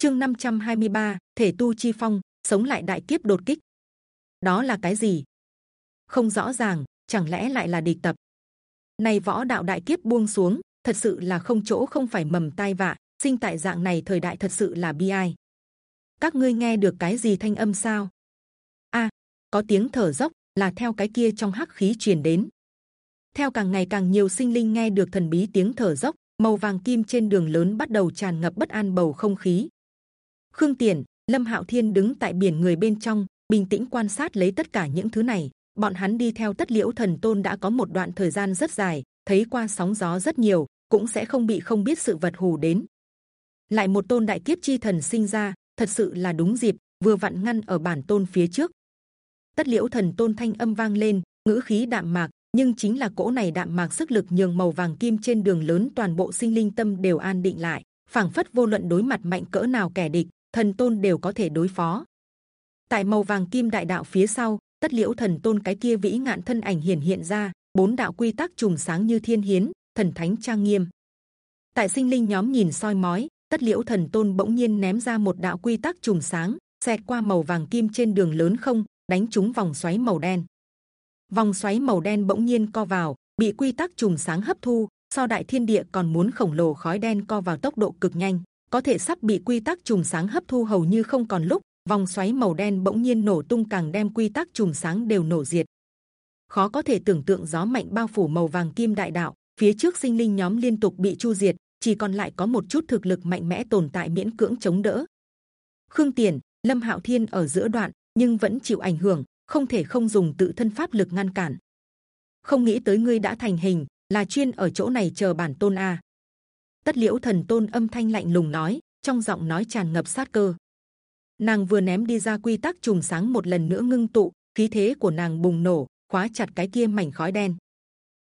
chương 523, thể tu chi phong sống lại đại kiếp đột kích. Đó là cái gì? Không rõ ràng chẳng lẽ lại là địch tập? Này võ đạo đại kiếp buông xuống thật sự là không chỗ không phải mầm tai vạ sinh tại dạng này thời đại thật sự là bi ai. Các ngươi nghe được cái gì thanh âm sao? A có tiếng thở dốc là theo cái kia trong hắc khí truyền đến. Theo càng ngày càng nhiều sinh linh nghe được thần bí tiếng thở dốc màu vàng kim trên đường lớn bắt đầu tràn ngập bất an bầu không khí khương tiền, lâm hạo thiên đứng tại biển người bên trong, bình tĩnh quan sát lấy tất cả những thứ này. Bọn hắn đi theo tất liễu thần tôn đã có một đoạn thời gian rất dài, thấy qua sóng gió rất nhiều, cũng sẽ không bị không biết sự vật hù đến. Lại một tôn đại kiếp chi thần sinh ra, thật sự là đúng dịp, vừa vặn ngăn ở bản tôn phía trước. Tất liễu thần tôn thanh âm vang lên, ngữ khí đạm mạc, nhưng chính là cỗ này đạm mạc sức lực nhường màu vàng kim trên đường lớn toàn bộ sinh linh tâm đều an định lại, phảng phất vô luận đối mặt mạnh cỡ nào kẻ địch thần tôn đều có thể đối phó. Tại màu vàng kim đại đạo phía sau, tất liễu thần tôn cái kia vĩ ngạn thân ảnh hiển hiện ra, bốn đạo quy tắc trùng sáng như thiên hiến, thần thánh trang nghiêm. Tại sinh linh nhóm nhìn soi mói, tất liễu thần tôn bỗng nhiên ném ra một đạo quy tắc trùng sáng, xẹt qua màu vàng kim trên đường lớn không, đánh trúng vòng xoáy màu đen. Vòng xoáy màu đen bỗng nhiên co vào, bị quy tắc trùng sáng hấp thu, so đại thiên địa còn muốn khổng lồ khói đen co vào tốc độ cực nhanh có thể sắp bị quy tắc chùm sáng hấp thu hầu như không còn lúc, vòng xoáy màu đen bỗng nhiên nổ tung càng đem quy tắc chùm sáng đều nổ diệt. Khó có thể tưởng tượng gió mạnh bao phủ màu vàng kim đại đạo, phía trước sinh linh nhóm liên tục bị chu diệt, chỉ còn lại có một chút thực lực mạnh mẽ tồn tại miễn cưỡng chống đỡ. Khương tiền, lâm hạo thiên ở giữa đoạn, nhưng vẫn chịu ảnh hưởng, không thể không dùng tự thân pháp lực ngăn cản. Không nghĩ tới ngươi đã thành hình, là chuyên ở chỗ này chờ bản tôn a tất liễu thần tôn âm thanh lạnh lùng nói, trong giọng nói tràn ngập sát cơ. Nàng vừa ném đi ra quy tắc trùng sáng một lần nữa ngưng tụ, khí thế của nàng bùng nổ, khóa chặt cái kia mảnh khói đen.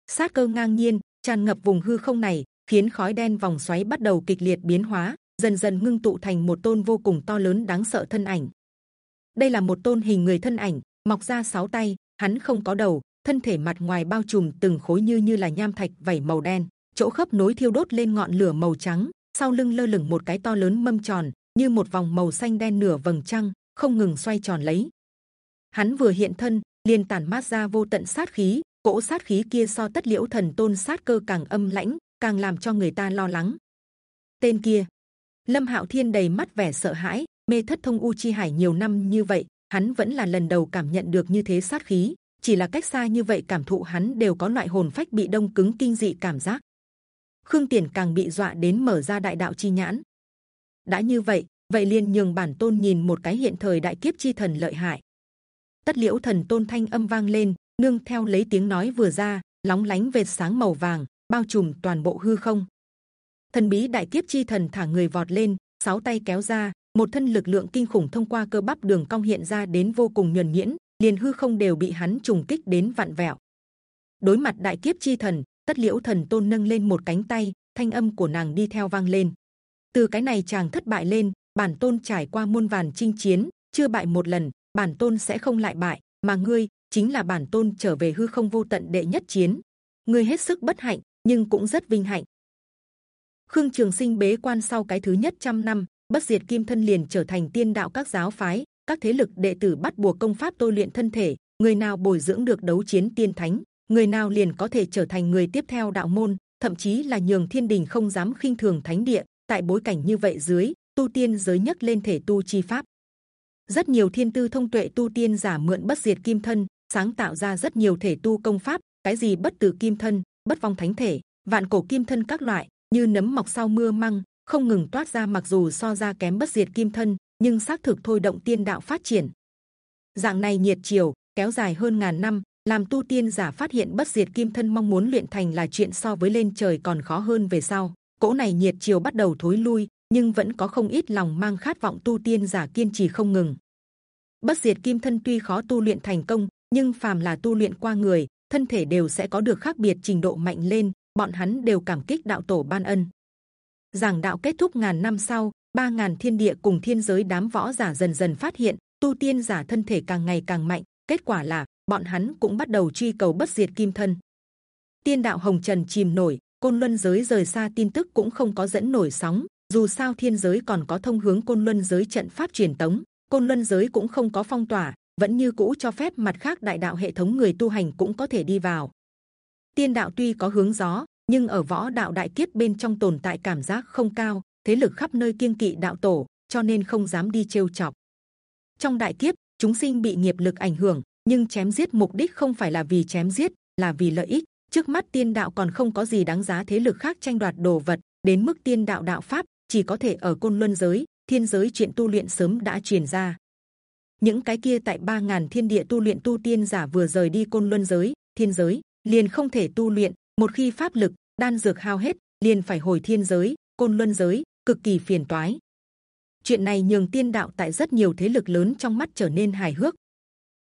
Sát cơ ngang nhiên, tràn ngập vùng hư không này, khiến khói đen vòng xoáy bắt đầu kịch liệt biến hóa, dần dần ngưng tụ thành một tôn vô cùng to lớn đáng sợ thân ảnh. Đây là một tôn hình người thân ảnh, mọc ra sáu tay, hắn không có đầu, thân thể mặt ngoài bao trùm từng khối như như là nham thạch vảy màu đen chỗ khớp nối thiêu đốt lên ngọn lửa màu trắng, sau lưng lơ lửng một cái to lớn mâm tròn, như một vòng màu xanh đen nửa vầng trăng, không ngừng xoay tròn lấy. Hắn vừa hiện thân, liền tản mát ra vô tận sát khí, cỗ sát khí kia so tất liễu thần tôn sát cơ càng âm lãnh, càng làm cho người ta lo lắng. Tên kia, lâm hạo thiên đầy mắt vẻ sợ hãi, mê thất thông u chi hải nhiều năm như vậy, hắn vẫn là lần đầu cảm nhận được như thế sát khí, chỉ là cách xa như vậy cảm thụ hắn đều có loại hồn phách bị đông cứng kinh dị cảm giác khương tiền càng bị dọa đến mở ra đại đạo chi nhãn. Đã như vậy vậy liền nhường bản tôn nhìn một cái hiện thời đại kiếp chi thần lợi hại. Tất liễu thần tôn thanh âm vang lên, nương theo lấy tiếng nói vừa ra, lóng lánh vệt sáng màu vàng, bao trùm toàn bộ hư không. Thần bí đại kiếp chi thần thả người vọt lên, sáu tay kéo ra, một thân lực lượng kinh khủng thông qua cơ bắp đường cong hiện ra đến vô cùng nhuần nhuyễn, liền hư không đều bị hắn trùng kích đến vạn vẹo. Đối mặt đại kiếp chi thần tất liễu thần tôn nâng lên một cánh tay, thanh âm của nàng đi theo vang lên. Từ cái này chàng thất bại lên, bản tôn trải qua muôn vàn chinh chiến, chưa bại một lần, bản tôn sẽ không lại bại, mà ngươi chính là bản tôn trở về hư không vô tận đệ nhất chiến. Ngươi hết sức bất hạnh, nhưng cũng rất vinh hạnh. Khương trường sinh bế quan sau cái thứ nhất trăm năm, bất diệt kim thân liền trở thành tiên đạo các giáo phái, các thế lực đệ tử bắt buộc công pháp tôi luyện thân thể, người nào bồi dưỡng được đấu chiến tiên thánh? Người nào liền có thể trở thành người tiếp theo đạo môn, thậm chí là nhường thiên đình không dám khinh thường thánh địa. Tại bối cảnh như vậy dưới, tu tiên giới nhất lên thể tu chi pháp. Rất nhiều thiên tư thông tuệ tu tiên giả mượn bất diệt kim thân, sáng tạo ra rất nhiều thể tu công pháp. Cái gì bất tử kim thân, bất vong thánh thể, vạn cổ kim thân các loại, như nấm mọc sau mưa măng, không ngừng toát ra mặc dù so ra kém bất diệt kim thân, nhưng xác thực thôi động tiên đạo phát triển. Dạng này nhiệt chiều, kéo dài hơn ngàn năm làm tu tiên giả phát hiện bất diệt kim thân mong muốn luyện thành là chuyện so với lên trời còn khó hơn về sau. Cỗ này nhiệt chiều bắt đầu thối lui, nhưng vẫn có không ít lòng mang khát vọng tu tiên giả kiên trì không ngừng. Bất diệt kim thân tuy khó tu luyện thành công, nhưng phàm là tu luyện qua người, thân thể đều sẽ có được khác biệt trình độ mạnh lên, bọn hắn đều cảm kích đạo tổ ban ân. Giảng đạo kết thúc ngàn năm sau, ba ngàn thiên địa cùng thiên giới đám võ giả dần dần phát hiện, tu tiên giả thân thể càng ngày càng mạnh, kết quả là bọn hắn cũng bắt đầu truy cầu bất diệt kim thân. Tiên đạo hồng trần chìm nổi, côn luân giới rời xa tin tức cũng không có dẫn nổi sóng, dù sao thiên giới còn có thông hướng côn luân giới trận pháp truyền tống, côn luân giới cũng không có phong tỏa, vẫn như cũ cho phép mặt khác đại đạo hệ thống người tu hành cũng có thể đi vào. Tiên đạo tuy có hướng gió, nhưng ở võ đạo đại kiếp bên trong tồn tại cảm giác không cao, thế lực khắp nơi kiêng kỵ đạo tổ, cho nên không dám đi trêu chọc. Trong đại kiếp, chúng sinh bị nghiệp lực ảnh hưởng nhưng chém giết mục đích không phải là vì chém giết, là vì lợi ích. Trước mắt tiên đạo còn không có gì đáng giá thế lực khác tranh đoạt đồ vật. Đến mức tiên đạo đạo pháp, chỉ có thể ở côn luân giới, thiên giới chuyện tu luyện sớm đã truyền ra. Những cái kia tại ba ngàn thiên địa tu luyện tu tiên giả vừa rời đi côn luân giới, thiên giới, liền không thể tu luyện. Một khi pháp lực, đan dược hao hết, liền phải hồi thiên giới, côn luân giới, cực kỳ phiền toái. Chuyện này nhường tiên đạo tại rất nhiều thế lực lớn trong mắt trở nên hài hước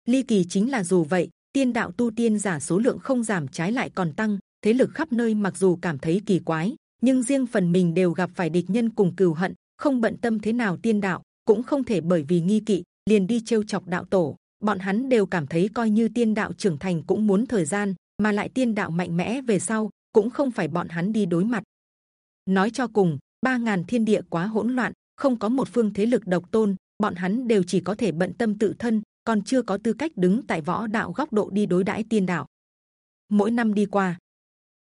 ly kỳ chính là dù vậy, tiên đạo tu tiên giả số lượng không giảm trái lại còn tăng, thế lực khắp nơi mặc dù cảm thấy kỳ quái, nhưng riêng phần mình đều gặp phải địch nhân cùng cừu hận, không bận tâm thế nào tiên đạo, cũng không thể bởi vì nghi kỵ, liền đi trêu chọc đạo tổ. Bọn hắn đều cảm thấy coi như tiên đạo trưởng thành cũng muốn thời gian, mà lại tiên đạo mạnh mẽ về sau, cũng không phải bọn hắn đi đối mặt. Nói cho cùng, ba ngàn thiên địa quá hỗn loạn, không có một phương thế lực độc tôn, bọn hắn đều chỉ có thể bận tâm tự thân còn chưa có tư cách đứng tại võ đạo góc độ đi đối đãi tiên đạo. Mỗi năm đi qua,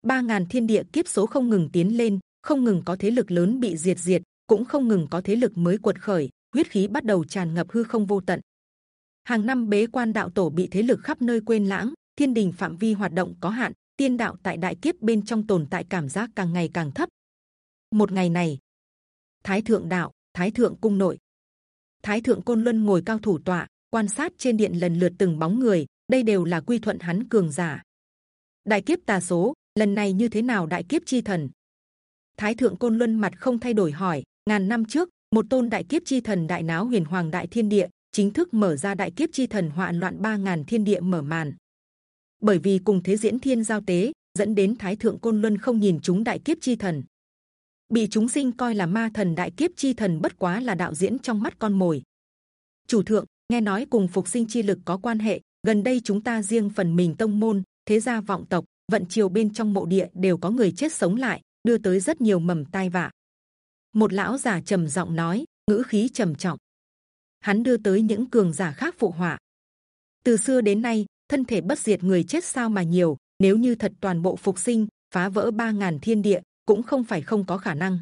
ba ngàn thiên địa kiếp số không ngừng tiến lên, không ngừng có thế lực lớn bị diệt diệt, cũng không ngừng có thế lực mới cuột khởi, huyết khí bắt đầu tràn ngập hư không vô tận. Hàng năm bế quan đạo tổ bị thế lực khắp nơi quên lãng, thiên đình phạm vi hoạt động có hạn, tiên đạo tại đại kiếp bên trong tồn tại cảm giác càng ngày càng thấp. Một ngày này, thái thượng đạo, thái thượng cung nội, thái thượng côn luân ngồi cao thủ tọa quan sát trên điện lần lượt từng bóng người, đây đều là quy thuận hắn cường giả. Đại kiếp tà số, lần này như thế nào đại kiếp chi thần? Thái thượng côn luân mặt không thay đổi hỏi, ngàn năm trước, một tôn đại kiếp chi thần đại náo huyền hoàng đại thiên địa, chính thức mở ra đại kiếp chi thần hoạn loạn ba ngàn thiên địa mở màn. Bởi vì cùng thế diễn thiên giao tế, dẫn đến thái thượng côn luân không nhìn chúng đại kiếp chi thần. Bị chúng sinh coi là ma thần đại kiếp chi thần bất quá là đạo diễn trong mắt con mồi. Chủ thượng nghe nói cùng phục sinh chi lực có quan hệ, gần đây chúng ta riêng phần mình tông môn, thế gia vọng tộc, vận triều bên trong mộ địa đều có người chết sống lại, đưa tới rất nhiều mầm tai vạ. Một lão già trầm giọng nói, ngữ khí trầm trọng. Hắn đưa tới những cường giả khác phụ họa. Từ xưa đến nay, thân thể bất diệt người chết sao mà nhiều, nếu như thật toàn bộ phục sinh, phá vỡ ba ngàn thiên địa, cũng không phải không có khả năng.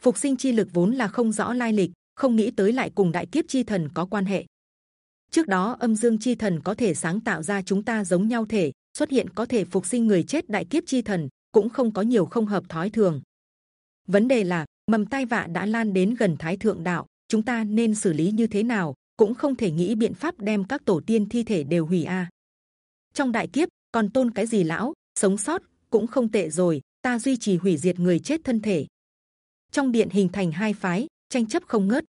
Phục sinh chi lực vốn là không rõ lai lịch không nghĩ tới lại cùng đại kiếp chi thần có quan hệ. Trước đó, âm dương chi thần có thể sáng tạo ra chúng ta giống nhau thể, xuất hiện có thể phục sinh người chết đại kiếp chi thần, cũng không có nhiều không hợp thói thường. Vấn đề là, mầm tai vạ đã lan đến gần thái thượng đạo, chúng ta nên xử lý như thế nào, cũng không thể nghĩ biện pháp đem các tổ tiên thi thể đều hủy a trong đại kiếp, còn tôn cái gì lão, sống sót, cũng không tệ rồi, ta duy trì hủy diệt người chết thân thể. Trong điện hình thành hai phái tranh chấp không ngớt.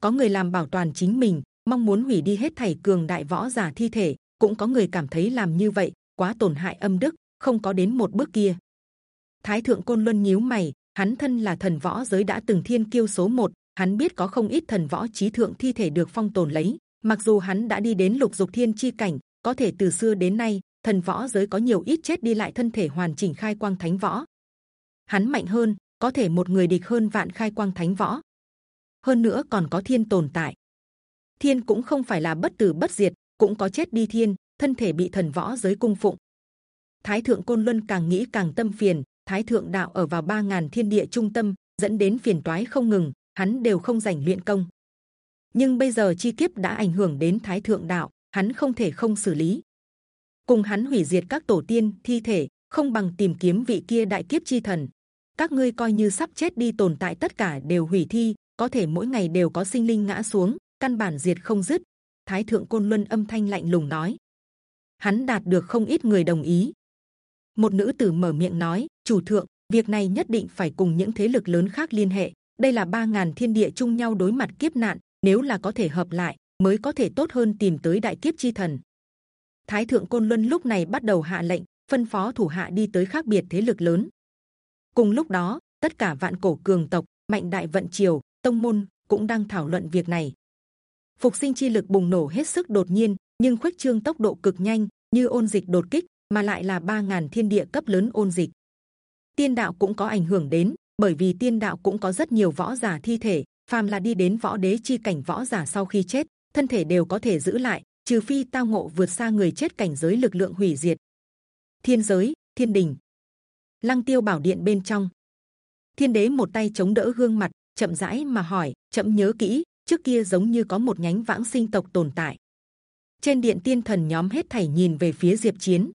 Có người làm bảo toàn chính mình, mong muốn hủy đi hết thảy cường đại võ giả thi thể. Cũng có người cảm thấy làm như vậy quá tổn hại âm đức, không có đến một bước kia. Thái thượng côn luân nhíu mày, hắn thân là thần võ giới đã từng thiên kiêu số một, hắn biết có không ít thần võ trí thượng thi thể được phong tồn lấy. Mặc dù hắn đã đi đến lục dục thiên chi cảnh, có thể từ xưa đến nay, thần võ giới có nhiều ít chết đi lại thân thể hoàn chỉnh khai quang thánh võ. Hắn mạnh hơn, có thể một người địch hơn vạn khai quang thánh võ hơn nữa còn có thiên tồn tại. Thiên cũng không phải là bất tử bất diệt, cũng có chết đi thiên, thân thể bị thần võ giới cung phụng. Thái thượng côn luân càng nghĩ càng tâm phiền, thái thượng đạo ở vào ba ngàn thiên địa trung tâm, dẫn đến phiền toái không ngừng, hắn đều không dành luyện công. Nhưng bây giờ chi kiếp đã ảnh hưởng đến thái thượng đạo, hắn không thể không xử lý. Cùng hắn hủy diệt các tổ tiên, thi thể, không bằng tìm kiếm vị kia đại kiếp chi thần. Các ngươi coi như sắp chết đi tồn tại tất cả đều hủy thi có thể mỗi ngày đều có sinh linh ngã xuống, căn bản diệt không dứt. Thái thượng côn luân âm thanh lạnh lùng nói. Hắn đạt được không ít người đồng ý. Một nữ tử mở miệng nói, chủ thượng, việc này nhất định phải cùng những thế lực lớn khác liên hệ. Đây là ba ngàn thiên địa chung nhau đối mặt kiếp nạn, nếu là có thể hợp lại, mới có thể tốt hơn tìm tới đại kiếp chi thần. Thái thượng côn luân lúc này bắt đầu hạ lệnh, phân phó thủ hạ đi tới khác biệt thế lực lớn. Cùng lúc đó, tất cả vạn cổ cường tộc, mạnh đại vận triều tông môn cũng đang thảo luận việc này. Phục sinh chi lực bùng nổ hết sức đột nhiên, nhưng khuếch trương tốc độ cực nhanh như ôn dịch đột kích, mà lại là ba ngàn thiên địa cấp lớn ôn dịch. Tiên đạo cũng có ảnh hưởng đến, bởi vì tiên đạo cũng có rất nhiều võ giả thi thể, phàm là đi đến võ đế chi cảnh võ giả sau khi chết, thân thể đều có thể giữ lại, trừ phi tao ngộ vượt xa người chết cảnh giới lực lượng hủy diệt. Thiên giới, thiên đình. Lăng tiêu bảo điện bên trong. Thiên đế một tay chống đỡ gương mặt chậm rãi mà hỏi, chậm nhớ kỹ, trước kia giống như có một nhánh vãng sinh tộc tồn tại. Trên điện tiên thần nhóm hết thảy nhìn về phía diệp chiến.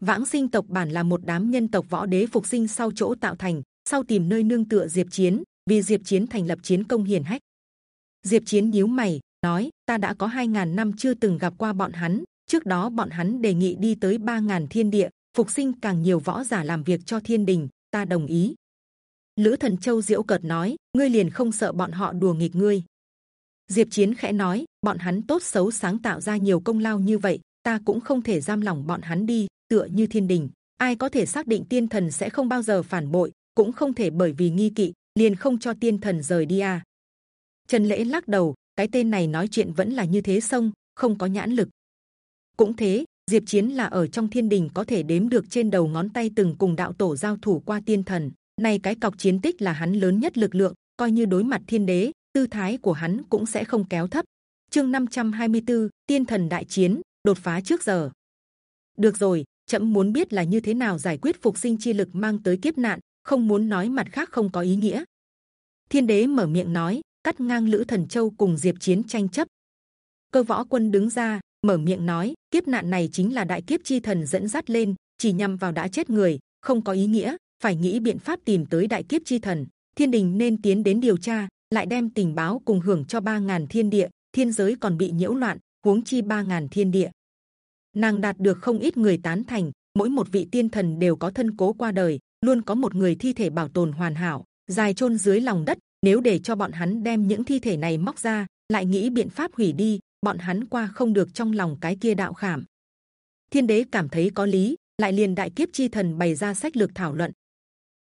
Vãng sinh tộc bản là một đám nhân tộc võ đế phục sinh sau chỗ tạo thành, sau tìm nơi nương tựa diệp chiến, vì diệp chiến thành lập chiến công hiển hách. Diệp chiến nhíu mày, nói, ta đã có 2.000 năm chưa từng gặp qua bọn hắn, trước đó bọn hắn đề nghị đi tới 3.000 thiên địa, phục sinh càng nhiều võ giả làm việc cho thiên đình, ta đồng ý lữ thần châu diễu cợt nói, ngươi liền không sợ bọn họ đùa nghịch ngươi. Diệp chiến khẽ nói, bọn hắn tốt xấu sáng tạo ra nhiều công lao như vậy, ta cũng không thể giam lỏng bọn hắn đi, tựa như thiên đình. Ai có thể xác định tiên thần sẽ không bao giờ phản bội, cũng không thể bởi vì nghi kỵ, liền không cho tiên thần rời đi à? Trần lễ lắc đầu, cái tên này nói chuyện vẫn là như thế sông, không có nhãn lực. Cũng thế, diệp chiến là ở trong thiên đình có thể đếm được trên đầu ngón tay từng cùng đạo tổ giao thủ qua tiên thần này cái cọc chiến tích là hắn lớn nhất lực lượng coi như đối mặt thiên đế tư thái của hắn cũng sẽ không kéo thấp. Chương 524, t i ê n thần đại chiến đột phá trước giờ. Được rồi chậm muốn biết là như thế nào giải quyết phục sinh chi lực mang tới kiếp nạn không muốn nói mặt khác không có ý nghĩa. Thiên đế mở miệng nói cắt ngang lữ thần châu cùng diệp chiến tranh chấp. Cơ võ quân đứng ra mở miệng nói kiếp nạn này chính là đại kiếp chi thần dẫn dắt lên chỉ nhằm vào đã chết người không có ý nghĩa phải nghĩ biện pháp tìm tới đại kiếp chi thần. Thiên đình nên tiến đến điều tra, lại đem tình báo cùng hưởng cho ba ngàn thiên địa, thiên giới còn bị nhiễu loạn, huống chi ba ngàn thiên địa. Nàng đạt được không ít người tán thành, mỗi một vị tiên thần đều có thân cố qua đời, luôn có một người thi thể bảo tồn hoàn hảo, dài chôn dưới lòng đất. Nếu để cho bọn hắn đem những thi thể này móc ra, lại nghĩ biện pháp hủy đi, bọn hắn qua không được trong lòng cái kia đạo khảm. Thiên đế cảm thấy có lý, lại liền đại kiếp chi thần bày ra sách lược thảo luận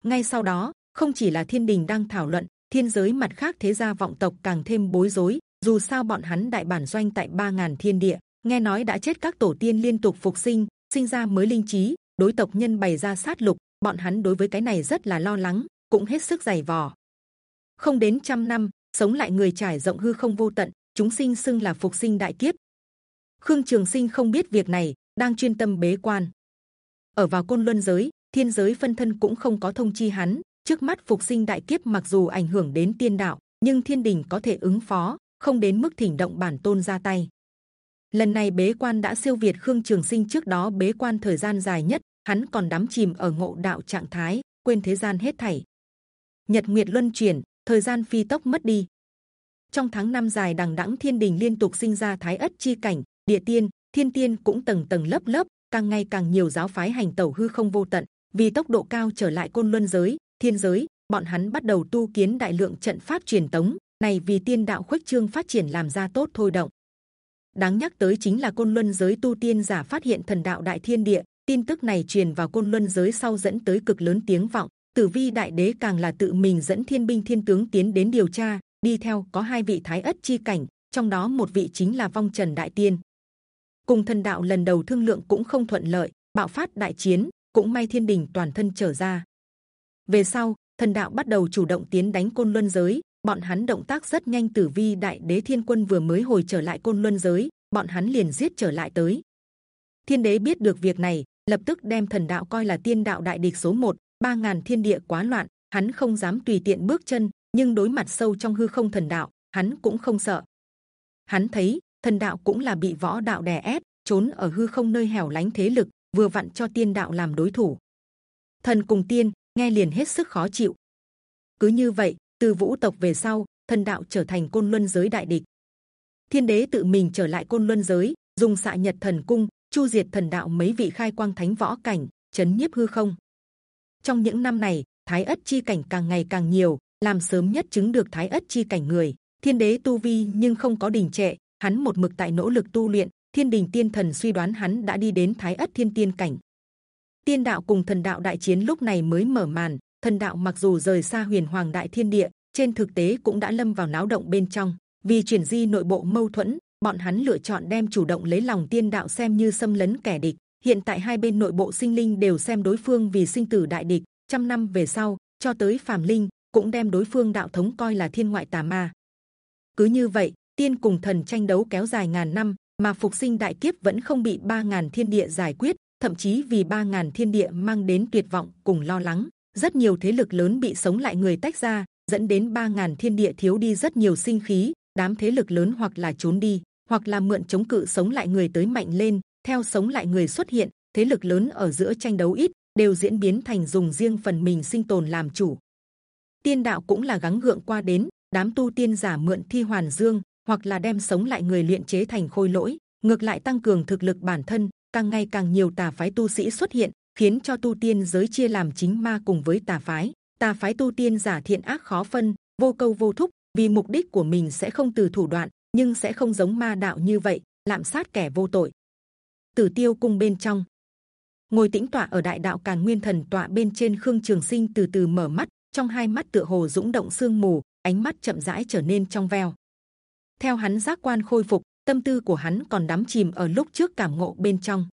ngay sau đó, không chỉ là thiên đình đang thảo luận, thiên giới mặt khác thế gia vọng tộc càng thêm bối rối, dù sao bọn hắn đại bản doanh tại ba ngàn thiên địa, nghe nói đã chết các tổ tiên liên tục phục sinh sinh ra mới linh trí, đối tộc nhân bày ra sát lục, bọn hắn đối với cái này rất là lo lắng, cũng hết sức dày vò. Không đến trăm năm, sống lại người trải rộng hư không vô tận, chúng sinh xưng là phục sinh đại kiếp. Khương trường sinh không biết việc này, đang chuyên tâm bế quan. Ở vào côn luân giới thiên giới phân thân cũng không có thông chi hắn. Trước mắt phục sinh đại kiếp mặc dù ảnh hưởng đến tiên đạo, nhưng thiên đình có thể ứng phó, không đến mức thỉnh động bản tôn ra tay. Lần này bế quan đã siêu việt khương trường sinh trước đó bế quan thời gian dài nhất, hắn còn đắm chìm ở ngộ đạo trạng thái, quên thế gian hết thảy. Nhật nguyệt luân chuyển, thời gian phi tốc mất đi. Trong tháng năm dài đằng đẵng thiên đình liên tục sinh ra thái ất chi cảnh, địa tiên, thiên tiên cũng tầng tầng lớp lớp, càng ngày càng nhiều giáo phái hành tẩu hư không vô tận vì tốc độ cao trở lại côn luân giới, thiên giới, bọn hắn bắt đầu tu kiến đại lượng trận pháp truyền tống. Này, vì tiên đạo khuếch trương phát triển làm ra tốt thôi động. Đáng nhắc tới chính là côn luân giới tu tiên giả phát hiện thần đạo đại thiên địa. Tin tức này truyền vào côn luân giới sau dẫn tới cực lớn tiếng vọng. Tử vi đại đế càng là tự mình dẫn thiên binh thiên tướng tiến đến điều tra. Đi theo có hai vị thái ất chi cảnh, trong đó một vị chính là vong trần đại tiên. Cùng thần đạo lần đầu thương lượng cũng không thuận lợi, bạo phát đại chiến cũng may thiên đình toàn thân trở ra. Về sau, thần đạo bắt đầu chủ động tiến đánh côn luân giới. Bọn hắn động tác rất nhanh tử vi đại đế thiên quân vừa mới hồi trở lại côn luân giới. Bọn hắn liền giết trở lại tới. Thiên đế biết được việc này, lập tức đem thần đạo coi là tiên đạo đại địch số một. Ba ngàn thiên địa quá loạn, hắn không dám tùy tiện bước chân, nhưng đối mặt sâu trong hư không thần đạo, hắn cũng không sợ. Hắn thấy, thần đạo cũng là bị võ đạo đè ép, trốn ở hư không nơi hẻo lánh thế lực vừa vặn cho tiên đạo làm đối thủ thần cùng tiên nghe liền hết sức khó chịu. Cứ như vậy, từ vũ tộc về sau, thần đạo trở thành côn luân giới đại địch. Thiên đế tự mình trở lại côn luân giới, dùng xạ nhật thần cung chu diệt thần đạo mấy vị khai quang thánh võ cảnh, chấn nhiếp hư không. Trong những năm này, thái ất chi cảnh càng ngày càng nhiều, làm sớm nhất chứng được thái ất chi cảnh người. Thiên đế tu vi nhưng không có đình trệ, hắn một mực tại nỗ lực tu luyện. Thiên đình tiên thần suy đoán hắn đã đi đến thái ất thiên tiên cảnh. Tiên đạo cùng thần đạo đại chiến lúc này mới mở màn thần đạo mặc dù rời xa huyền hoàng đại thiên địa trên thực tế cũng đã lâm vào náo động bên trong. Vì chuyển di nội bộ mâu thuẫn bọn hắn lựa chọn đem chủ động lấy lòng tiên đạo xem như xâm lấn kẻ địch. Hiện tại hai bên nội bộ sinh linh đều xem đối phương vì sinh tử đại địch. Trăm năm về sau cho tới phàm linh cũng đem đối phương đạo thống coi là thiên ngoại tà ma. Cứ như vậy, tiên cùng thần tranh đấu kéo dài ngàn năm, mà phục sinh đại kiếp vẫn không bị ba ngàn thiên địa giải quyết, thậm chí vì ba ngàn thiên địa mang đến tuyệt vọng cùng lo lắng, rất nhiều thế lực lớn bị sống lại người tách ra, dẫn đến ba ngàn thiên địa thiếu đi rất nhiều sinh khí, đám thế lực lớn hoặc là trốn đi, hoặc là mượn chống cự sống lại người tới mạnh lên, theo sống lại người xuất hiện, thế lực lớn ở giữa tranh đấu ít đều diễn biến thành dùng riêng phần mình sinh tồn làm chủ. Tiên đạo cũng là gắng gượng qua đến, đám tu tiên giả mượn thi hoàn dương hoặc là đem sống lại người luyện chế thành khôi lỗi, ngược lại tăng cường thực lực bản thân. càng ngày càng nhiều tà phái tu sĩ xuất hiện, khiến cho tu tiên giới chia làm chính ma cùng với tà phái. Tà phái tu tiên giả thiện ác khó phân, vô câu vô thúc, vì mục đích của mình sẽ không từ thủ đoạn, nhưng sẽ không giống ma đạo như vậy, lạm sát kẻ vô tội. Tử tiêu cung bên trong, ngồi tĩnh tọa ở đại đạo càn nguyên thần tọa bên trên khương trường sinh từ từ mở mắt, trong hai mắt tựa hồ dũng động sương mù, ánh mắt chậm rãi trở nên trong veo. Theo hắn giác quan khôi phục, tâm tư của hắn còn đắm chìm ở lúc trước cảm ngộ bên trong.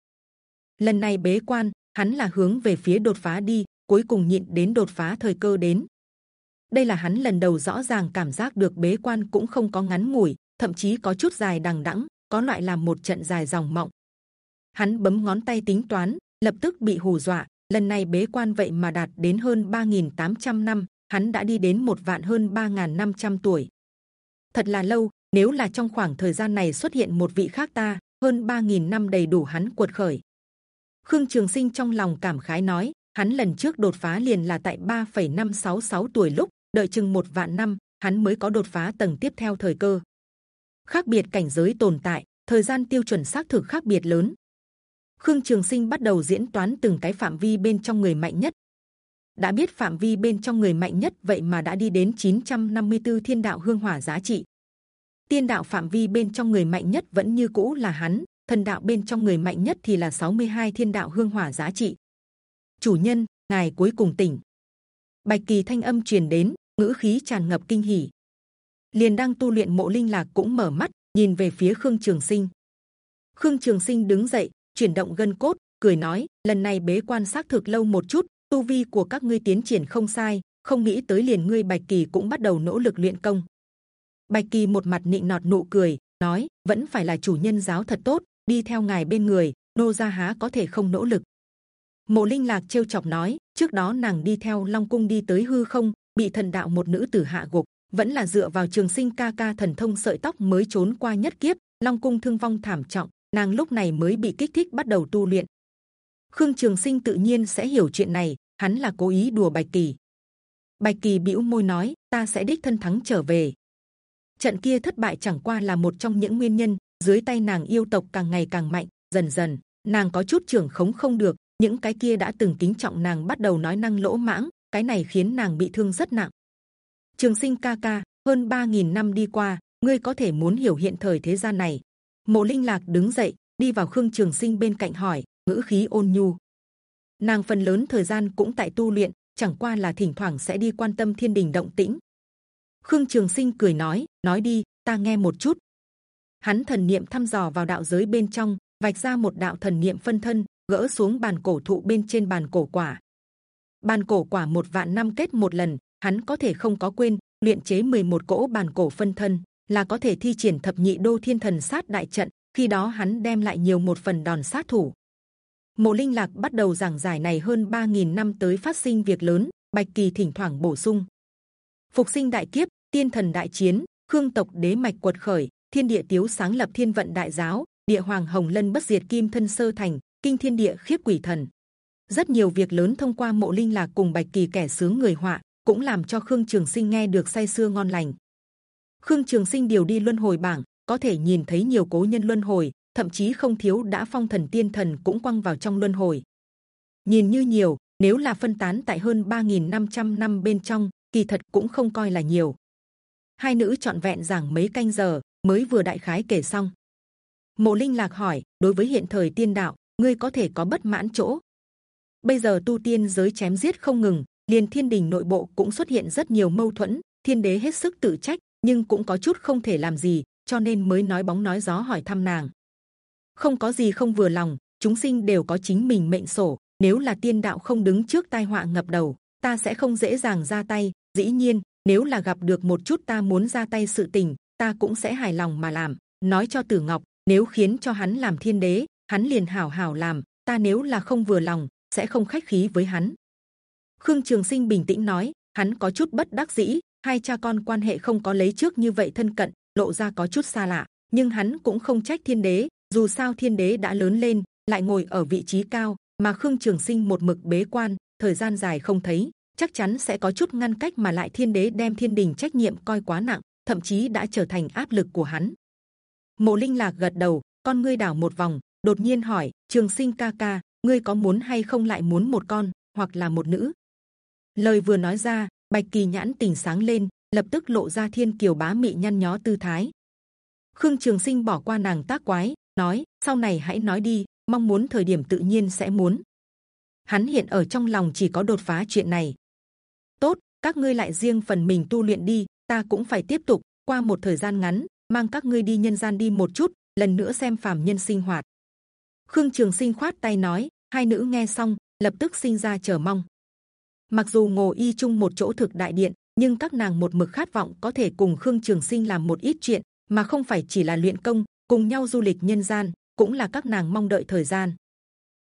Lần này bế quan, hắn là hướng về phía đột phá đi, cuối cùng nhịn đến đột phá thời cơ đến. Đây là hắn lần đầu rõ ràng cảm giác được bế quan cũng không có ngắn ngủi, thậm chí có chút dài đằng đẵng, có loại làm một trận dài dòng mộng. Hắn bấm ngón tay tính toán, lập tức bị hù dọa. Lần này bế quan vậy mà đạt đến hơn 3.800 năm, hắn đã đi đến một vạn hơn 3.500 tuổi. Thật là lâu. Nếu là trong khoảng thời gian này xuất hiện một vị khác ta, hơn 3.000 năm đầy đủ hắn cuột khởi. Khương Trường Sinh trong lòng cảm khái nói, hắn lần trước đột phá liền là tại 3,566 tuổi lúc, đợi chừng một vạn năm, hắn mới có đột phá tầng tiếp theo thời cơ. Khác biệt cảnh giới tồn tại, thời gian tiêu chuẩn xác thực khác biệt lớn. Khương Trường Sinh bắt đầu diễn toán từng cái phạm vi bên trong người mạnh nhất. đã biết phạm vi bên trong người mạnh nhất vậy mà đã đi đến 954 thiên đạo hương hỏa giá trị. Tiên đạo phạm vi bên trong người mạnh nhất vẫn như cũ là hắn, thần đạo bên trong người mạnh nhất thì là 62 thiên đạo hương hỏa giá trị. Chủ nhân, ngài cuối cùng tỉnh. Bạch kỳ thanh âm truyền đến, ngữ khí tràn ngập kinh hỉ. Liền đang tu luyện mộ linh lạc cũng mở mắt, nhìn về phía khương trường sinh. Khương trường sinh đứng dậy, chuyển động gân cốt, cười nói: lần này bế quan xác thực lâu một chút, tu vi của các ngươi tiến triển không sai, không nghĩ tới liền ngươi bạch kỳ cũng bắt đầu nỗ lực luyện công. Bạch kỳ một mặt nịnh nọt nụ cười, nói: vẫn phải là chủ nhân giáo thật tốt, đi theo ngài bên người, nô gia há có thể không nỗ lực. Mộ Linh lạc trêu chọc nói: trước đó nàng đi theo Long cung đi tới hư không, bị thần đạo một nữ tử hạ gục, vẫn là dựa vào trường sinh ca ca thần thông sợi tóc mới trốn qua nhất kiếp. Long cung thương vong thảm trọng, nàng lúc này mới bị kích thích bắt đầu tu luyện. Khương Trường Sinh tự nhiên sẽ hiểu chuyện này, hắn là cố ý đùa Bạch Kỳ. Bạch Kỳ bĩu môi nói, ta sẽ đích thân thắng trở về. Trận kia thất bại chẳng qua là một trong những nguyên nhân. Dưới tay nàng yêu tộc càng ngày càng mạnh, dần dần nàng có chút trưởng khống không được. Những cái kia đã từng kính trọng nàng bắt đầu nói năng lỗ mãng, cái này khiến nàng bị thương rất nặng. Trường Sinh ca ca, hơn 3.000 năm đi qua, ngươi có thể muốn hiểu hiện thời thế gian này, mộ linh lạc đứng dậy đi vào khương trường sinh bên cạnh hỏi ngữ khí ôn nhu nàng phần lớn thời gian cũng tại tu luyện chẳng qua là thỉnh thoảng sẽ đi quan tâm thiên đình động tĩnh khương trường sinh cười nói nói đi ta nghe một chút hắn thần niệm thăm dò vào đạo giới bên trong vạch ra một đạo thần niệm phân thân gỡ xuống bàn cổ thụ bên trên bàn cổ quả bàn cổ quả một vạn năm kết một lần hắn có thể không có quên luyện chế 11 cỗ bàn cổ phân thân là có thể thi triển thập nhị đô thiên thần sát đại trận. Khi đó hắn đem lại nhiều một phần đòn sát thủ. Mộ Linh Lạc bắt đầu giảng giải này hơn 3.000 năm tới phát sinh việc lớn. Bạch Kỳ thỉnh thoảng bổ sung. Phục sinh đại kiếp, tiên thần đại chiến, khương tộc đế mạch quật khởi, thiên địa tiếu sáng lập thiên vận đại giáo, địa hoàng hồng lân bất diệt kim thân sơ thành, kinh thiên địa khiếp quỷ thần. Rất nhiều việc lớn thông qua mộ linh lạc cùng bạch kỳ kẻ sướng người họa cũng làm cho khương trường sinh nghe được say sưa ngon lành. Khương Trường Sinh điều đi luân hồi bảng, có thể nhìn thấy nhiều cố nhân luân hồi, thậm chí không thiếu đã phong thần tiên thần cũng quăng vào trong luân hồi. Nhìn như nhiều, nếu là phân tán tại hơn 3.500 năm bên trong, kỳ thật cũng không coi là nhiều. Hai nữ chọn vẹn giảng mấy canh giờ mới vừa đại khái kể xong. Mộ Linh lạc hỏi, đối với hiện thời tiên đạo, ngươi có thể có bất mãn chỗ? Bây giờ tu tiên giới chém giết không ngừng, liền thiên đình nội bộ cũng xuất hiện rất nhiều mâu thuẫn. Thiên đế hết sức tự trách, nhưng cũng có chút không thể làm gì, cho nên mới nói bóng nói gió hỏi thăm nàng. Không có gì không vừa lòng, chúng sinh đều có chính mình mệnh sổ. Nếu là tiên đạo không đứng trước tai họa ngập đầu, ta sẽ không dễ dàng ra tay. Dĩ nhiên, nếu là gặp được một chút ta muốn ra tay sự tình, ta cũng sẽ hài lòng mà làm. Nói cho Tử Ngọc, nếu khiến cho hắn làm thiên đế, hắn liền hảo hảo làm. Ta nếu là không vừa lòng, sẽ không khách khí với hắn. Khương Trường Sinh bình tĩnh nói, hắn có chút bất đắc dĩ, hai cha con quan hệ không có lấy trước như vậy thân cận, lộ ra có chút xa lạ. Nhưng hắn cũng không trách thiên đế, dù sao thiên đế đã lớn lên, lại ngồi ở vị trí cao, mà Khương Trường Sinh một mực bế quan, thời gian dài không thấy, chắc chắn sẽ có chút ngăn cách mà lại thiên đế đem thiên đình trách nhiệm coi quá nặng, thậm chí đã trở thành áp lực của hắn. Mộ Linh lạc gật đầu, con ngươi đảo một vòng, đột nhiên hỏi: Trường Sinh ca ca, ngươi có muốn hay không lại muốn một con hoặc là một nữ? Lời vừa nói ra, Bạch Kỳ nhãn tình sáng lên, lập tức lộ ra thiên kiều bá mị nhăn nhó tư thái. Khương Trường Sinh bỏ qua nàng tác quái, nói: sau này hãy nói đi, mong muốn thời điểm tự nhiên sẽ muốn. Hắn hiện ở trong lòng chỉ có đột phá chuyện này. Các ngươi lại riêng phần mình tu luyện đi, ta cũng phải tiếp tục. Qua một thời gian ngắn, mang các ngươi đi nhân gian đi một chút, lần nữa xem phàm nhân sinh hoạt. Khương Trường Sinh khoát tay nói, hai nữ nghe xong lập tức sinh ra chờ mong. Mặc dù ngồi y chung một chỗ thực đại điện, nhưng các nàng một mực khát vọng có thể cùng Khương Trường Sinh làm một ít chuyện, mà không phải chỉ là luyện công, cùng nhau du lịch nhân gian, cũng là các nàng mong đợi thời gian.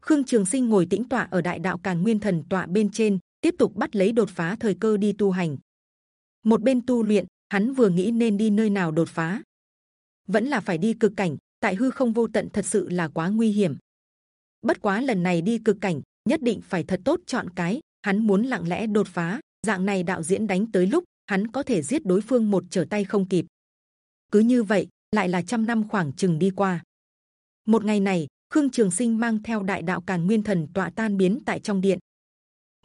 Khương Trường Sinh ngồi tĩnh tọa ở Đại Đạo Càn Nguyên Thần tọa bên trên, tiếp tục bắt lấy đột phá thời cơ đi tu hành. Một bên tu luyện, hắn vừa nghĩ nên đi nơi nào đột phá, vẫn là phải đi cực cảnh. Tại hư không vô tận thật sự là quá nguy hiểm. Bất quá lần này đi cực cảnh, nhất định phải thật tốt chọn cái. Hắn muốn lặng lẽ đột phá, dạng này đạo diễn đánh tới lúc hắn có thể giết đối phương một trở tay không kịp. Cứ như vậy, lại là trăm năm khoảng chừng đi qua. Một ngày này, Khương Trường Sinh mang theo đại đạo càn nguyên thần tọa tan biến tại trong điện.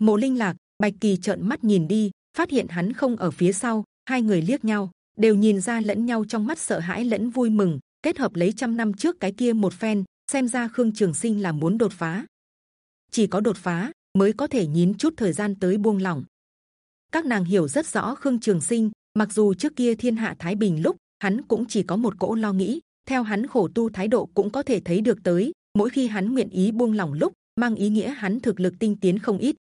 Mộ Linh Lạc, Bạch Kỳ trợn mắt nhìn đi, phát hiện hắn không ở phía sau. Hai người liếc nhau, đều nhìn ra lẫn nhau trong mắt sợ hãi lẫn vui mừng. Kết hợp lấy trăm năm trước cái kia một phen, xem ra Khương Trường Sinh là muốn đột phá. Chỉ có đột phá mới có thể nhín chút thời gian tới buông lỏng. Các nàng hiểu rất rõ Khương Trường Sinh, mặc dù trước kia thiên hạ thái bình lúc hắn cũng chỉ có một cỗ lo nghĩ, theo hắn khổ tu thái độ cũng có thể thấy được tới mỗi khi hắn nguyện ý buông lỏng lúc mang ý nghĩa hắn thực lực tinh tiến không ít